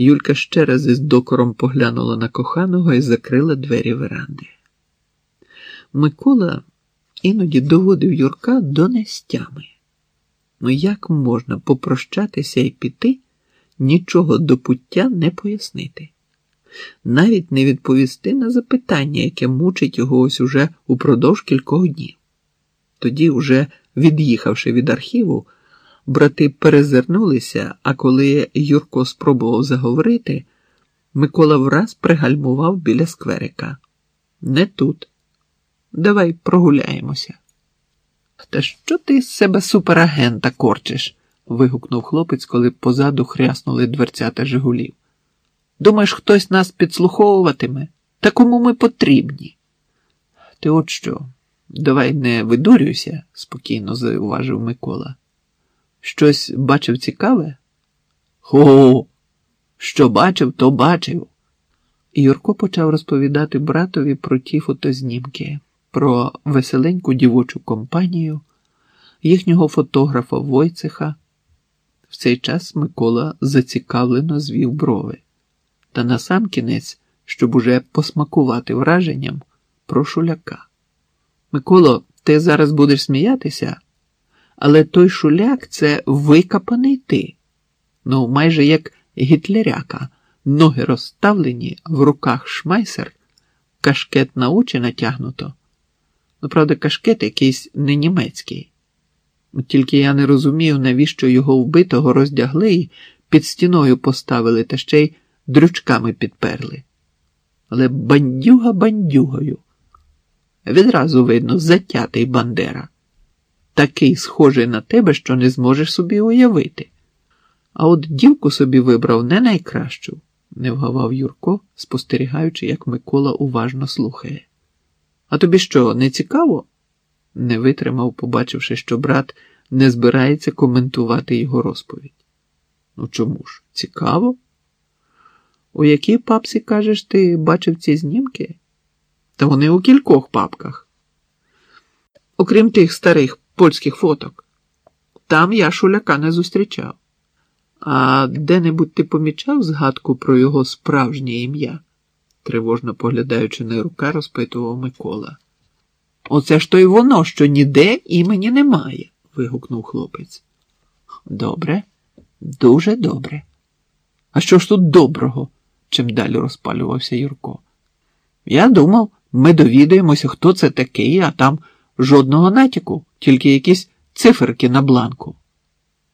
Юлька ще раз із докором поглянула на коханого і закрила двері веранди. Микола іноді доводив Юрка до нестями. Ну як можна попрощатися і піти, нічого до пуття не пояснити, навіть не відповісти на запитання, яке мучить його ось уже упродовж кількох днів. Тоді, уже від'їхавши від архіву, брати перезирнулися, а коли Юрко спробував заговорити, Микола враз пригальмував біля скверика. Не тут. Давай прогуляємося. Та що ти з себе суперагента корчиш? вигукнув хлопець, коли позаду хряснули дверцята Жигулів. Думаєш, хтось нас підслуховуватиме? Та кому ми потрібні? Ти от що, давай не видурюйся, спокійно зауважив Микола. Щось бачив цікаве? Хо, що бачив, то бачив. Юрко почав розповідати братові про ті фотознімки, про веселеньку дівочу компанію, їхнього фотографа Войцеха. В цей час Микола зацікавлено звів брови. Та насамкінець, щоб уже посмакувати враженням про шуляка. Миколо, ти зараз будеш сміятися, але той шуляк це викопаний ти. Ну, майже як гітлеряка, ноги розставлені, в руках шмайсер, кашкет на очі натягнуто. Ну, правда, кашкет якийсь не німецький. Тільки я не розумію, навіщо його вбитого роздягли і під стіною поставили та ще й дрючками підперли. Але бандюга бандюгою. Відразу видно, затятий Бандера. Такий схожий на тебе, що не зможеш собі уявити. А от дівку собі вибрав не найкращу, не вгавав Юрко, спостерігаючи, як Микола уважно слухає. А тобі що, не цікаво? не витримав, побачивши, що брат не збирається коментувати його розповідь. Ну чому ж? Цікаво? У якій папці, кажеш, ти бачив ці знімки? Та вони у кількох папках. Окрім тих старих польських фоток. Там я шуляка не зустрічав. А де-небудь ти помічав згадку про його справжнє ім'я? тривожно поглядаючи на рука, розпитував Микола. Оце ж то й воно, що ніде імені немає, вигукнув хлопець. Добре, дуже добре. А що ж тут доброго? чим далі розпалювався Юрко. Я думав, ми довідаємося, хто це такий, а там жодного натяку, тільки якісь циферки на бланку.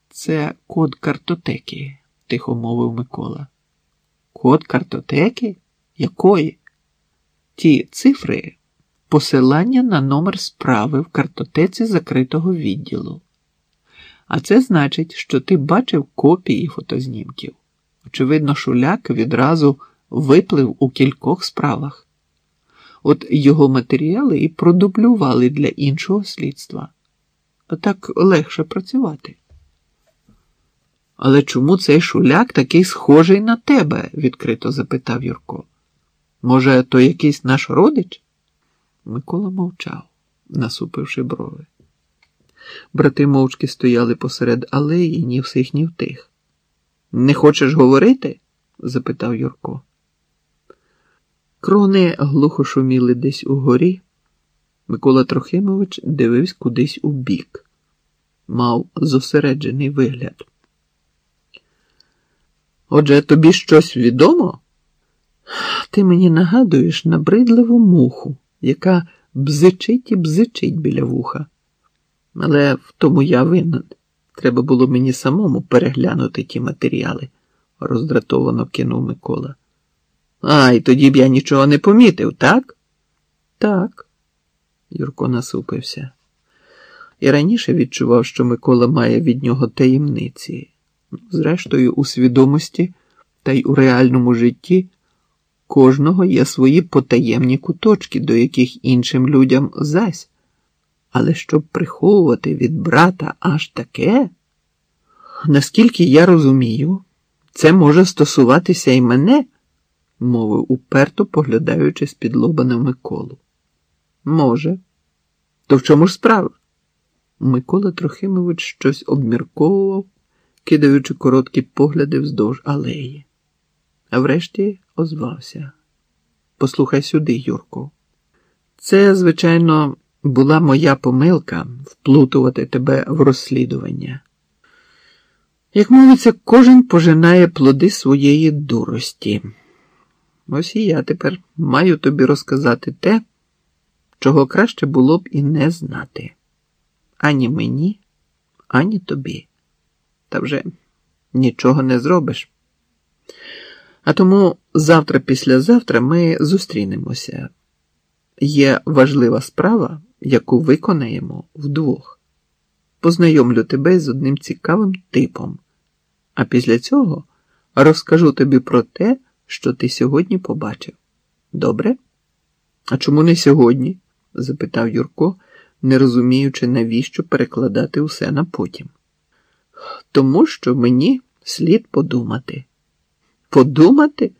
Це код картотеки, тихо мовив Микола. Код картотеки? Якої? Ті цифри посилання на номер справи в картотеці закритого відділу. А це значить, що ти бачив копії фотознімків. Очевидно, шуляк відразу виплив у кількох справах. От його матеріали і продублювали для іншого слідства. Так легше працювати. Але чому цей шуляк такий схожий на тебе? відкрито запитав Юрко. Може, то якийсь наш родич? Микола мовчав, насупивши брови. Брати мовчки стояли посеред алеї, ні всіх, ні втих. Не хочеш говорити? запитав Юрко. Крони глухо шуміли десь угорі. Микола Трохимович дивився кудись у бік. мав зосереджений вигляд. Отже, тобі щось відомо? Ти мені нагадуєш набридливу муху, яка бзичить і бзичить біля вуха. Але в тому я винен. Треба було мені самому переглянути ті матеріали, роздратовано кинув Микола. Ай, тоді б я нічого не помітив, так? Так, Юрко насупився. І раніше відчував, що Микола має від нього таємниці. Зрештою, у свідомості та й у реальному житті кожного є свої потаємні куточки, до яких іншим людям зась. Але щоб приховувати від брата аж таке, наскільки я розумію, це може стосуватися і мене, мовив уперто, поглядаючи з-під лоба на Миколу. Може, то в чому ж справа? Микола Трохимович щось обмірковував, кидаючи короткі погляди вздовж алеї. а врешті озвався. Послухай сюди, Юрку. Це, звичайно, була моя помилка вплутувати тебе в розслідування. Як мовиться, кожен пожинає плоди своєї дурості. Ось і я тепер маю тобі розказати те, чого краще було б і не знати. Ані мені, ані тобі. Та вже нічого не зробиш. А тому завтра, післязавтра ми зустрінемося. Є важлива справа, яку виконаємо вдвох. Познайомлю тебе з одним цікавим типом, а після цього розкажу тобі про те, що ти сьогодні побачив. Добре? А чому не сьогодні? запитав Юрко, не розуміючи, навіщо перекладати усе на потім. Тому що мені слід подумати. Подумати?